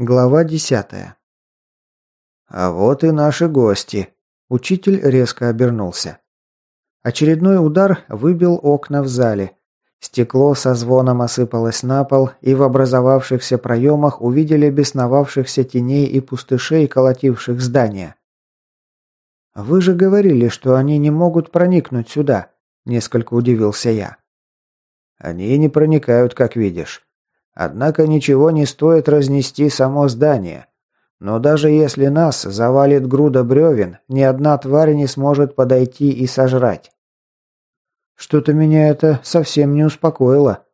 Глава десятая. А вот и наши гости. Учитель резко обернулся. Очередной удар выбил окна в зале. Стекло со звоном осыпалось на пол, и в образовавшихся проемах увидели бесновавшихся теней и пустышей, колотивших здание. «Вы же говорили, что они не могут проникнуть сюда», – несколько удивился я. «Они не проникают, как видишь. Однако ничего не стоит разнести само здание. Но даже если нас завалит груда бревен, ни одна тварь не сможет подойти и сожрать. Что-то меня это совсем не успокоило.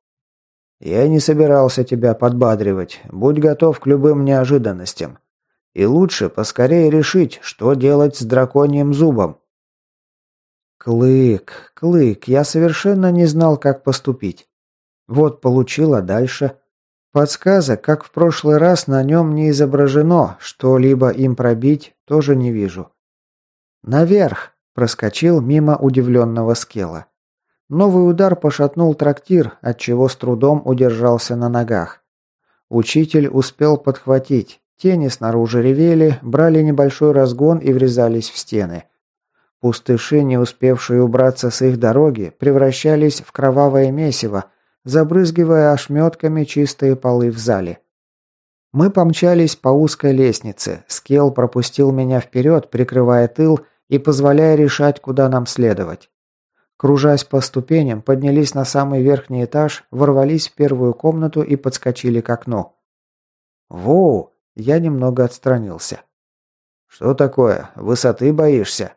Я не собирался тебя подбадривать. Будь готов к любым неожиданностям. И лучше поскорее решить, что делать с драконьим зубом. Клык, клык, я совершенно не знал, как поступить. Вот получила дальше. Подсказок, как в прошлый раз, на нем не изображено, что-либо им пробить тоже не вижу. «Наверх!» – проскочил мимо удивленного скела. Новый удар пошатнул трактир, отчего с трудом удержался на ногах. Учитель успел подхватить. Тени снаружи ревели, брали небольшой разгон и врезались в стены. Пустыши, не успевшие убраться с их дороги, превращались в кровавое месиво, забрызгивая ошметками чистые полы в зале. Мы помчались по узкой лестнице. Скел пропустил меня вперед, прикрывая тыл и позволяя решать, куда нам следовать. Кружась по ступеням, поднялись на самый верхний этаж, ворвались в первую комнату и подскочили к окну. «Воу!» Я немного отстранился. «Что такое? Высоты боишься?»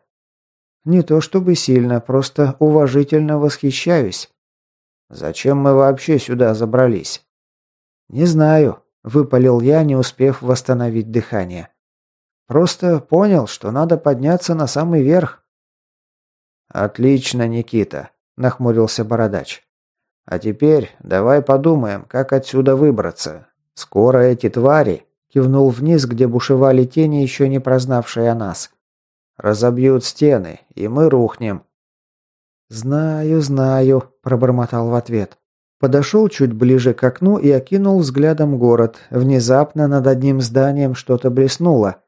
«Не то чтобы сильно, просто уважительно восхищаюсь. Зачем мы вообще сюда забрались? Не знаю, выпалил я, не успев восстановить дыхание. Просто понял, что надо подняться на самый верх. Отлично, Никита, нахмурился бородач. А теперь давай подумаем, как отсюда выбраться. Скоро эти твари, кивнул вниз, где бушевали тени, еще не прознавшие о нас, разобьют стены, и мы рухнем. «Знаю, знаю», – пробормотал в ответ. Подошел чуть ближе к окну и окинул взглядом город. Внезапно над одним зданием что-то блеснуло.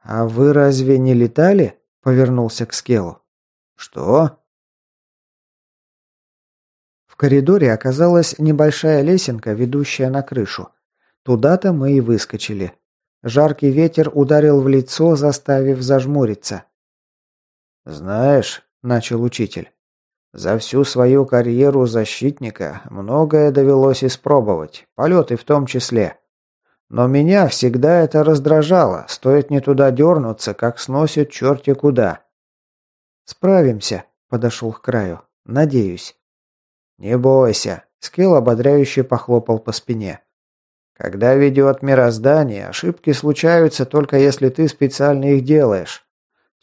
«А вы разве не летали?» – повернулся к Скелу. «Что?» В коридоре оказалась небольшая лесенка, ведущая на крышу. Туда-то мы и выскочили. Жаркий ветер ударил в лицо, заставив зажмуриться. «Знаешь, начал учитель. За всю свою карьеру защитника многое довелось испробовать, полеты в том числе. Но меня всегда это раздражало, стоит не туда дернуться, как сносит черти куда. «Справимся», — подошел к краю. «Надеюсь». «Не бойся», — Скилл ободряюще похлопал по спине. «Когда ведет мироздание, ошибки случаются только если ты специально их делаешь.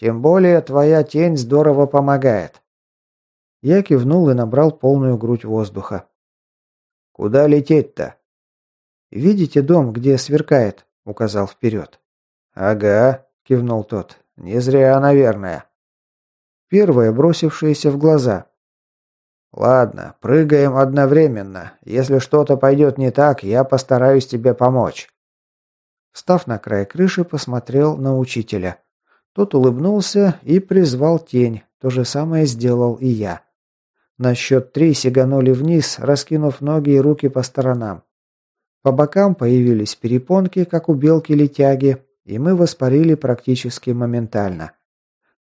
Тем более твоя тень здорово помогает». Я кивнул и набрал полную грудь воздуха. «Куда лететь-то?» «Видите дом, где сверкает?» — указал вперед. «Ага», — кивнул тот. «Не зря, наверное». Первое, бросившееся в глаза. «Ладно, прыгаем одновременно. Если что-то пойдет не так, я постараюсь тебе помочь». Встав на край крыши, посмотрел на учителя. Тот улыбнулся и призвал тень. То же самое сделал и я. На счет три сиганули вниз, раскинув ноги и руки по сторонам. По бокам появились перепонки, как у белки-летяги, и мы воспарили практически моментально.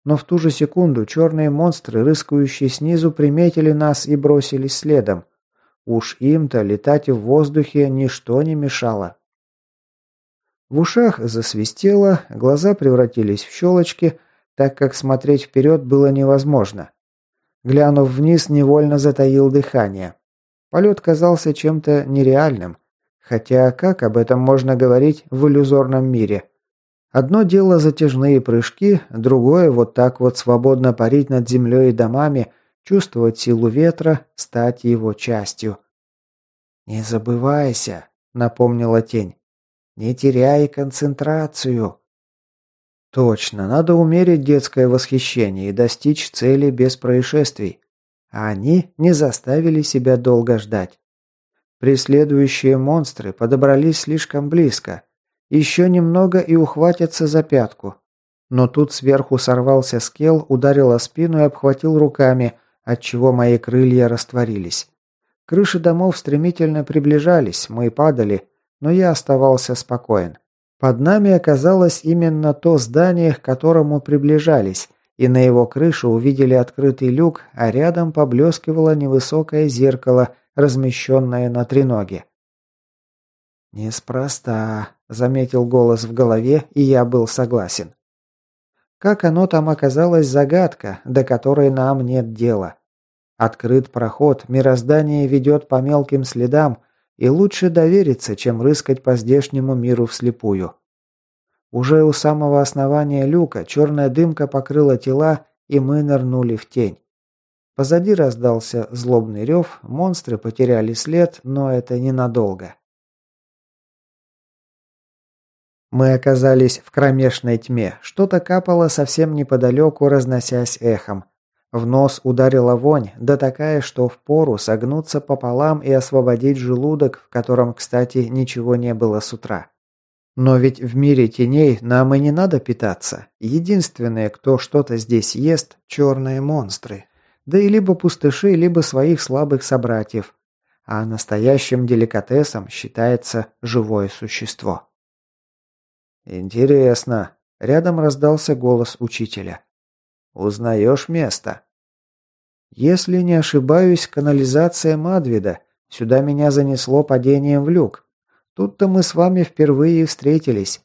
Но в ту же секунду черные монстры, рыскающие снизу, приметили нас и бросились следом. Уж им-то летать в воздухе ничто не мешало. В ушах засвистело, глаза превратились в щелочки, так как смотреть вперед было невозможно. Глянув вниз, невольно затаил дыхание. Полет казался чем-то нереальным. Хотя как об этом можно говорить в иллюзорном мире? Одно дело затяжные прыжки, другое вот так вот свободно парить над землей и домами, чувствовать силу ветра, стать его частью. «Не забывайся», — напомнила тень. Не теряй концентрацию. Точно, надо умерить детское восхищение и достичь цели без происшествий. А они не заставили себя долго ждать. Преследующие монстры подобрались слишком близко. Еще немного и ухватятся за пятку. Но тут сверху сорвался скел, ударил о спину и обхватил руками, отчего мои крылья растворились. Крыши домов стремительно приближались, мы падали, но я оставался спокоен. Под нами оказалось именно то здание, к которому приближались, и на его крыше увидели открытый люк, а рядом поблескивало невысокое зеркало, размещенное на треноге. «Неспроста», — заметил голос в голове, и я был согласен. Как оно там оказалось загадка, до которой нам нет дела. Открыт проход, мироздание ведет по мелким следам, и лучше довериться, чем рыскать по здешнему миру вслепую. Уже у самого основания люка черная дымка покрыла тела, и мы нырнули в тень. Позади раздался злобный рев, монстры потеряли след, но это ненадолго. Мы оказались в кромешной тьме. Что-то капало совсем неподалеку, разносясь эхом. В нос ударила вонь, да такая, что впору согнуться пополам и освободить желудок, в котором, кстати, ничего не было с утра. Но ведь в мире теней нам и не надо питаться. Единственные, кто что-то здесь ест – черные монстры. Да и либо пустыши, либо своих слабых собратьев. А настоящим деликатесом считается живое существо. «Интересно», – рядом раздался голос учителя. Узнаешь место?» «Если не ошибаюсь, канализация Мадвида. Сюда меня занесло падением в люк. Тут-то мы с вами впервые встретились».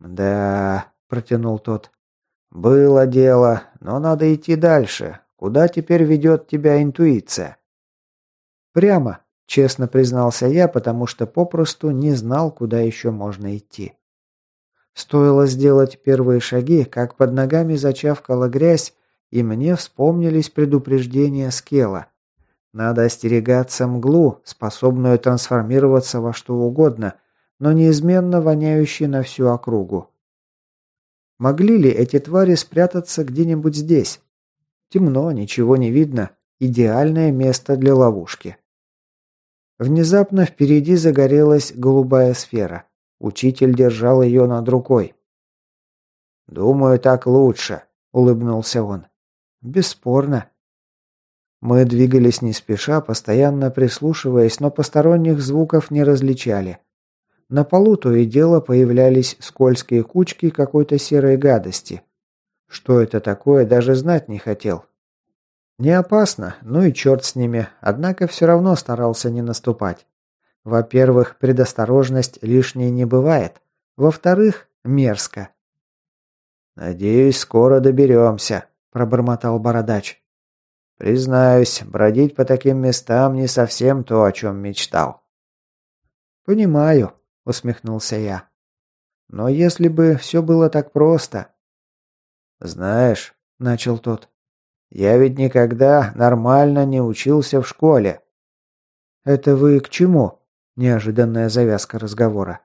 «Да», — протянул тот. «Было дело, но надо идти дальше. Куда теперь ведет тебя интуиция?» «Прямо», — честно признался я, потому что попросту не знал, куда еще можно идти. Стоило сделать первые шаги, как под ногами зачавкала грязь, и мне вспомнились предупреждения Скела. Надо остерегаться мглу, способную трансформироваться во что угодно, но неизменно воняющей на всю округу. Могли ли эти твари спрятаться где-нибудь здесь? Темно, ничего не видно. Идеальное место для ловушки. Внезапно впереди загорелась голубая сфера. Учитель держал ее над рукой. «Думаю, так лучше», — улыбнулся он. «Бесспорно». Мы двигались не спеша, постоянно прислушиваясь, но посторонних звуков не различали. На полу то и дело появлялись скользкие кучки какой-то серой гадости. Что это такое, даже знать не хотел. Не опасно, ну и черт с ними, однако все равно старался не наступать. Во-первых, предосторожность лишней не бывает. Во-вторых, мерзко. «Надеюсь, скоро доберемся», – пробормотал бородач. «Признаюсь, бродить по таким местам не совсем то, о чем мечтал». «Понимаю», – усмехнулся я. «Но если бы все было так просто...» «Знаешь», – начал тот, – «я ведь никогда нормально не учился в школе». «Это вы к чему?» Неожиданная завязка разговора.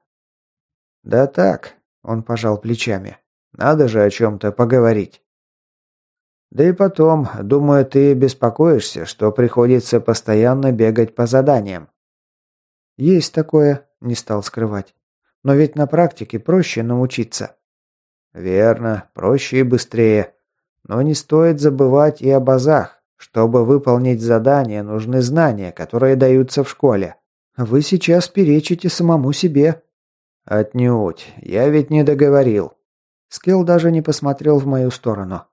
«Да так», — он пожал плечами. «Надо же о чем-то поговорить». «Да и потом, думаю, ты беспокоишься, что приходится постоянно бегать по заданиям». «Есть такое», — не стал скрывать. «Но ведь на практике проще научиться». «Верно, проще и быстрее. Но не стоит забывать и об азах. Чтобы выполнить задание, нужны знания, которые даются в школе. Вы сейчас перечите самому себе. Отнюдь. Я ведь не договорил. Скилл даже не посмотрел в мою сторону.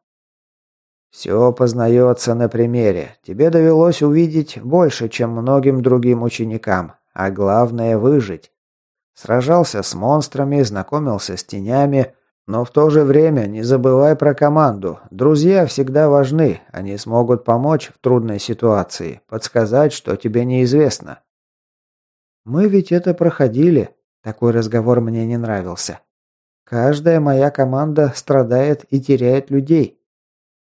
Все познается на примере. Тебе довелось увидеть больше, чем многим другим ученикам, а главное выжить. Сражался с монстрами, знакомился с тенями, но в то же время не забывай про команду. Друзья всегда важны, они смогут помочь в трудной ситуации, подсказать, что тебе неизвестно. Мы ведь это проходили. Такой разговор мне не нравился. Каждая моя команда страдает и теряет людей.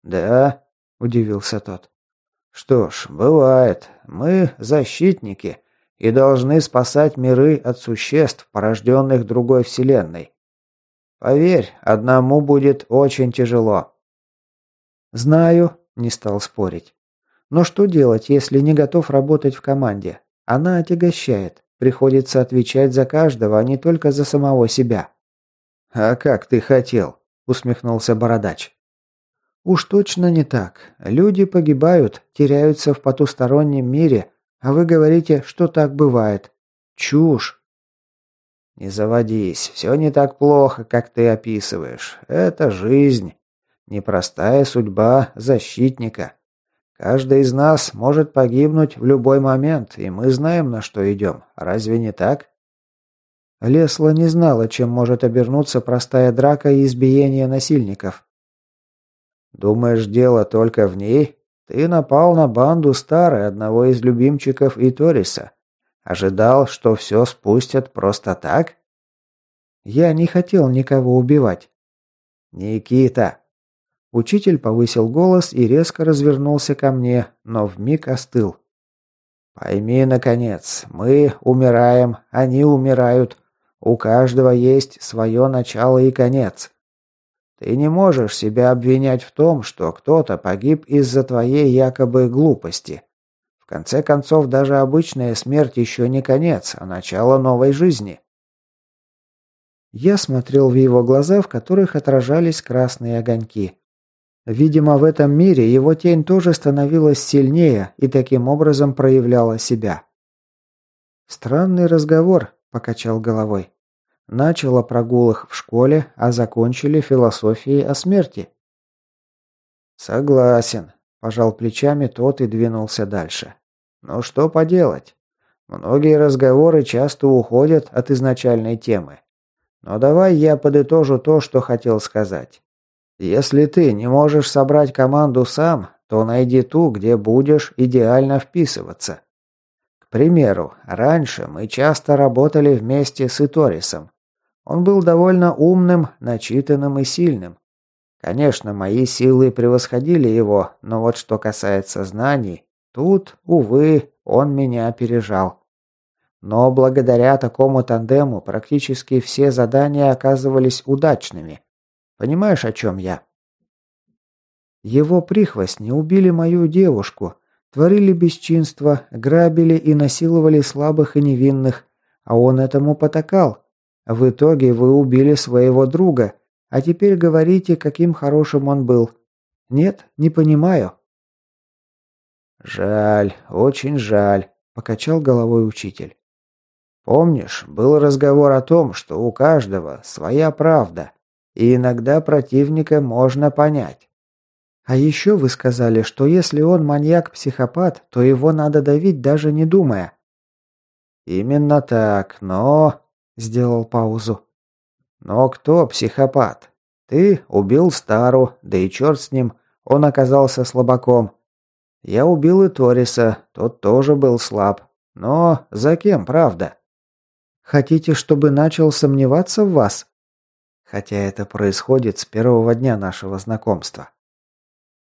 Да, удивился тот. Что ж, бывает. Мы защитники и должны спасать миры от существ, порожденных другой вселенной. Поверь, одному будет очень тяжело. Знаю, не стал спорить. Но что делать, если не готов работать в команде? Она отягощает. Приходится отвечать за каждого, а не только за самого себя. «А как ты хотел?» – усмехнулся Бородач. «Уж точно не так. Люди погибают, теряются в потустороннем мире, а вы говорите, что так бывает. Чушь!» «Не заводись, все не так плохо, как ты описываешь. Это жизнь. Непростая судьба защитника. Каждый из нас может погибнуть в любой момент, и мы знаем, на что идем. Разве не так?» Лесла не знала, чем может обернуться простая драка и избиение насильников. «Думаешь, дело только в ней? Ты напал на банду старой, одного из любимчиков Иториса. Ожидал, что все спустят просто так?» «Я не хотел никого убивать». «Никита!» Учитель повысил голос и резко развернулся ко мне, но вмиг остыл. «Пойми, наконец, мы умираем, они умирают. У каждого есть свое начало и конец. Ты не можешь себя обвинять в том, что кто-то погиб из-за твоей якобы глупости. В конце концов, даже обычная смерть еще не конец, а начало новой жизни». Я смотрел в его глаза, в которых отражались красные огоньки. Видимо, в этом мире его тень тоже становилась сильнее и таким образом проявляла себя. «Странный разговор», – покачал головой. Начал о прогулах в школе, а закончили философией о смерти. «Согласен», – пожал плечами тот и двинулся дальше. «Но что поделать? Многие разговоры часто уходят от изначальной темы. Но давай я подытожу то, что хотел сказать. Если ты не можешь собрать команду сам, то найди ту, где будешь идеально вписываться. К примеру, раньше мы часто работали вместе с Иторисом. Он был довольно умным, начитанным и сильным. Конечно, мои силы превосходили его, но вот что касается знаний, тут, увы, он меня опережал. Но благодаря такому тандему практически все задания оказывались удачными. Понимаешь, о чем я?» Его прихвостни убили мою девушку, творили бесчинство, грабили и насиловали слабых и невинных, а он этому потакал. В итоге вы убили своего друга, а теперь говорите, каким хорошим он был. Нет, не понимаю. Жаль, очень жаль, покачал головой учитель. Помнишь, был разговор о том, что у каждого своя правда, и иногда противника можно понять. А еще вы сказали, что если он маньяк-психопат, то его надо давить даже не думая. Именно так, но... Сделал паузу. Но кто психопат? Ты убил Стару, да и черт с ним, он оказался слабаком. Я убил и Ториса, тот тоже был слаб. Но за кем, правда? Хотите, чтобы начал сомневаться в вас? Хотя это происходит с первого дня нашего знакомства.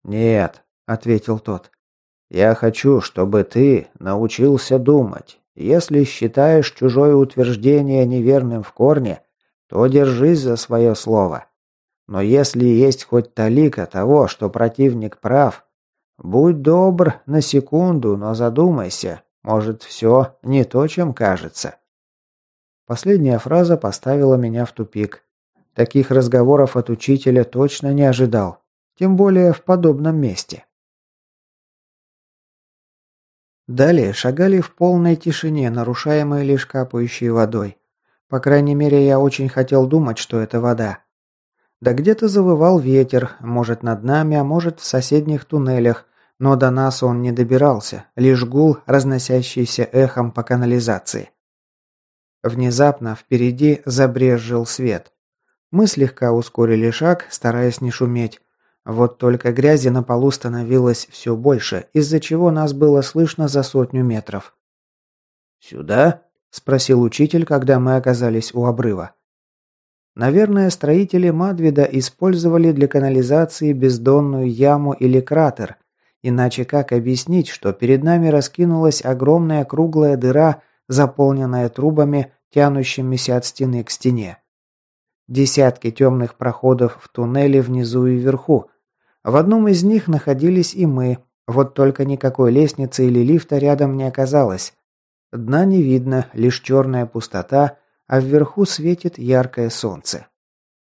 «Нет», — ответил тот. «Я хочу, чтобы ты научился думать. Если считаешь чужое утверждение неверным в корне, то держись за свое слово. Но если есть хоть талика того, что противник прав, будь добр на секунду, но задумайся, может, все не то, чем кажется». Последняя фраза поставила меня в тупик. Таких разговоров от учителя точно не ожидал. Тем более в подобном месте. Далее шагали в полной тишине, нарушаемой лишь капающей водой. По крайней мере, я очень хотел думать, что это вода. Да где-то завывал ветер, может над нами, а может в соседних туннелях, но до нас он не добирался, лишь гул, разносящийся эхом по канализации. Внезапно впереди забрезжил свет. Мы слегка ускорили шаг, стараясь не шуметь. Вот только грязи на полу становилось все больше, из-за чего нас было слышно за сотню метров. «Сюда?» – спросил учитель, когда мы оказались у обрыва. Наверное, строители Мадвида использовали для канализации бездонную яму или кратер. Иначе как объяснить, что перед нами раскинулась огромная круглая дыра, заполненная трубами, тянущимися от стены к стене? Десятки темных проходов в туннеле внизу и вверху. В одном из них находились и мы, вот только никакой лестницы или лифта рядом не оказалось. Дна не видно, лишь черная пустота, а вверху светит яркое солнце.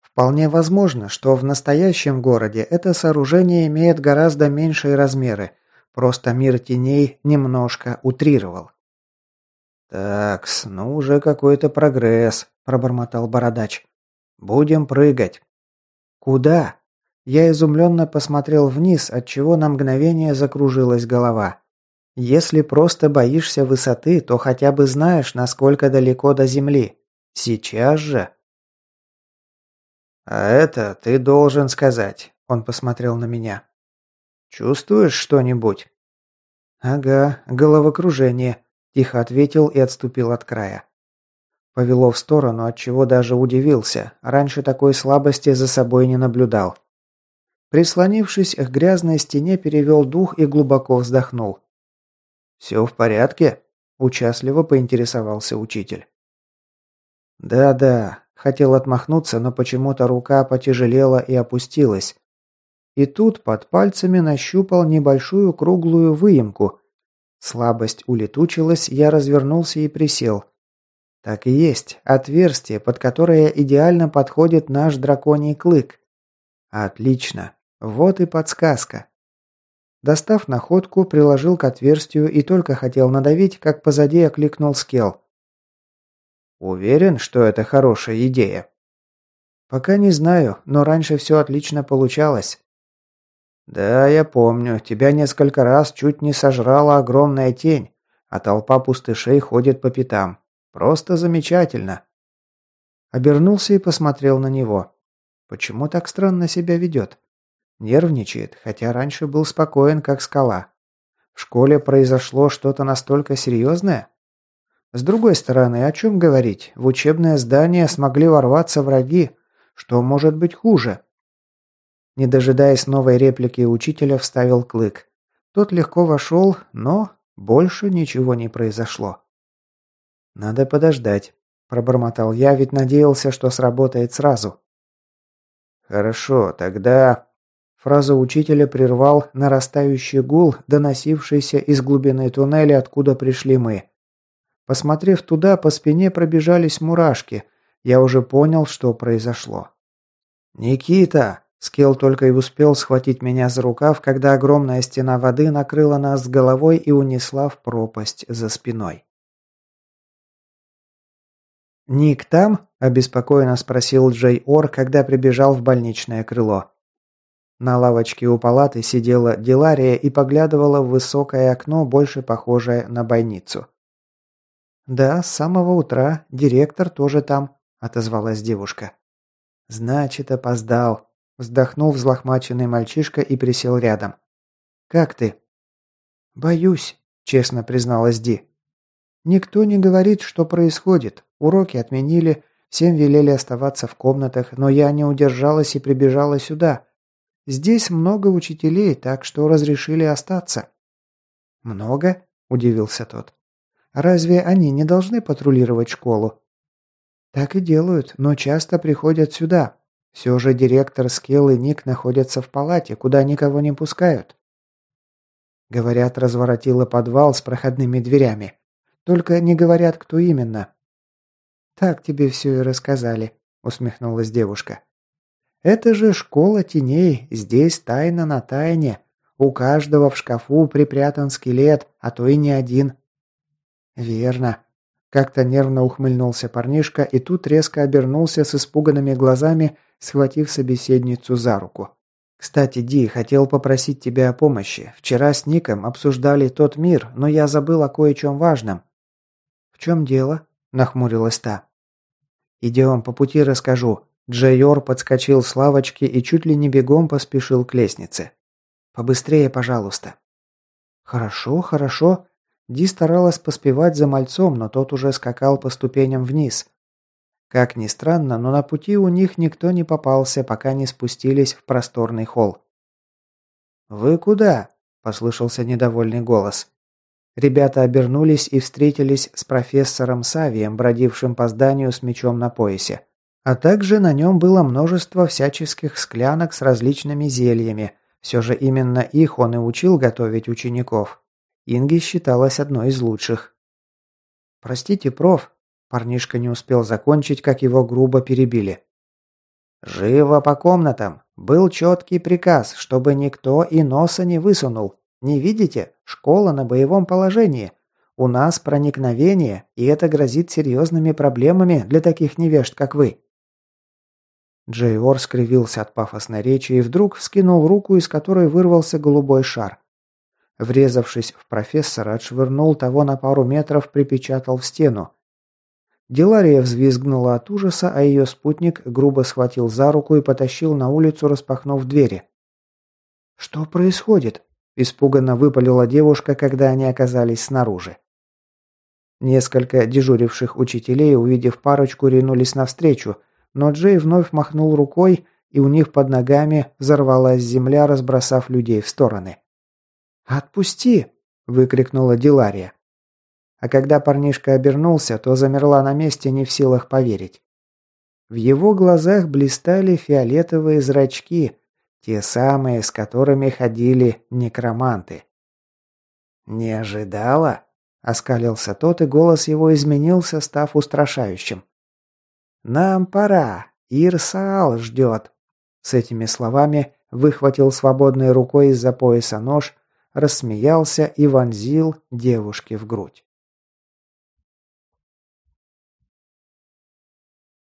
Вполне возможно, что в настоящем городе это сооружение имеет гораздо меньшие размеры, просто мир теней немножко утрировал. «Такс, ну уже какой-то прогресс», – пробормотал бородач. «Будем прыгать». «Куда?» Я изумленно посмотрел вниз, отчего на мгновение закружилась голова. «Если просто боишься высоты, то хотя бы знаешь, насколько далеко до земли. Сейчас же...» «А это ты должен сказать», – он посмотрел на меня. «Чувствуешь что-нибудь?» «Ага, головокружение», – тихо ответил и отступил от края. Повело в сторону, от чего даже удивился. Раньше такой слабости за собой не наблюдал. Прислонившись к грязной стене, перевел дух и глубоко вздохнул. «Все в порядке?» – участливо поинтересовался учитель. «Да-да», – хотел отмахнуться, но почему-то рука потяжелела и опустилась. И тут под пальцами нащупал небольшую круглую выемку. Слабость улетучилась, я развернулся и присел. Так и есть, отверстие, под которое идеально подходит наш драконий клык. Отлично. Вот и подсказка. Достав находку, приложил к отверстию и только хотел надавить, как позади окликнул скел. «Уверен, что это хорошая идея?» «Пока не знаю, но раньше все отлично получалось». «Да, я помню. Тебя несколько раз чуть не сожрала огромная тень, а толпа пустышей ходит по пятам. Просто замечательно». Обернулся и посмотрел на него. Почему так странно себя ведет? Нервничает, хотя раньше был спокоен, как скала. В школе произошло что-то настолько серьезное? С другой стороны, о чем говорить? В учебное здание смогли ворваться враги. Что может быть хуже? Не дожидаясь новой реплики учителя, вставил клык. Тот легко вошел, но больше ничего не произошло. «Надо подождать», – пробормотал я, ведь надеялся, что сработает сразу. «Хорошо, тогда...» Фразу учителя прервал нарастающий гул, доносившийся из глубины туннеля, откуда пришли мы. Посмотрев туда, по спине пробежались мурашки. Я уже понял, что произошло. «Никита!» Скелл только и успел схватить меня за рукав, когда огромная стена воды накрыла нас с головой и унесла в пропасть за спиной. «Ник там?» – обеспокоенно спросил Джей Ор, когда прибежал в больничное крыло. На лавочке у палаты сидела Дилария и поглядывала в высокое окно, больше похожее на бойницу. «Да, с самого утра. Директор тоже там», – отозвалась девушка. «Значит, опоздал», – вздохнул взлохмаченный мальчишка и присел рядом. «Как ты?» «Боюсь», – честно призналась Ди. «Никто не говорит, что происходит. Уроки отменили, всем велели оставаться в комнатах, но я не удержалась и прибежала сюда. Здесь много учителей, так что разрешили остаться». «Много?» – удивился тот. «Разве они не должны патрулировать школу?» «Так и делают, но часто приходят сюда. Все же директор Скилл и Ник находятся в палате, куда никого не пускают». Говорят, разворотила подвал с проходными дверями. Только не говорят, кто именно. «Так тебе все и рассказали», — усмехнулась девушка. «Это же школа теней, здесь тайна на тайне. У каждого в шкафу припрятан скелет, а то и не один». «Верно». Как-то нервно ухмыльнулся парнишка и тут резко обернулся с испуганными глазами, схватив собеседницу за руку. «Кстати, Ди, хотел попросить тебя о помощи. Вчера с Ником обсуждали тот мир, но я забыл о кое-чем важном». «В чем дело?» – нахмурилась та. «Идем, по пути расскажу». Джейор подскочил с лавочки и чуть ли не бегом поспешил к лестнице. «Побыстрее, пожалуйста». «Хорошо, хорошо». Ди старалась поспевать за мальцом, но тот уже скакал по ступеням вниз. Как ни странно, но на пути у них никто не попался, пока не спустились в просторный холл. «Вы куда?» – послышался недовольный голос. Ребята обернулись и встретились с профессором Савием, бродившим по зданию с мечом на поясе. А также на нем было множество всяческих склянок с различными зельями. Все же именно их он и учил готовить учеников. Инги считалась одной из лучших. «Простите, проф». Парнишка не успел закончить, как его грубо перебили. «Живо по комнатам! Был четкий приказ, чтобы никто и носа не высунул. Не видите? Школа на боевом положении. У нас проникновение, и это грозит серьезными проблемами для таких невежд, как вы». Джейор скривился от пафосной речи и вдруг вскинул руку, из которой вырвался голубой шар. Врезавшись в профессора, отшвырнул того на пару метров, припечатал в стену. Делария взвизгнула от ужаса, а ее спутник грубо схватил за руку и потащил на улицу, распахнув двери. «Что происходит?» – испуганно выпалила девушка, когда они оказались снаружи. Несколько дежуривших учителей, увидев парочку, ринулись навстречу, но Джей вновь махнул рукой, и у них под ногами взорвалась земля, разбросав людей в стороны. «Отпусти!» – выкрикнула Дилария. А когда парнишка обернулся, то замерла на месте, не в силах поверить. В его глазах блистали фиолетовые зрачки, те самые, с которыми ходили некроманты. «Не ожидала?» – оскалился тот, и голос его изменился, став устрашающим. «Нам пора. Ирсаал ждет». С этими словами выхватил свободной рукой из-за пояса нож, рассмеялся и вонзил девушке в грудь.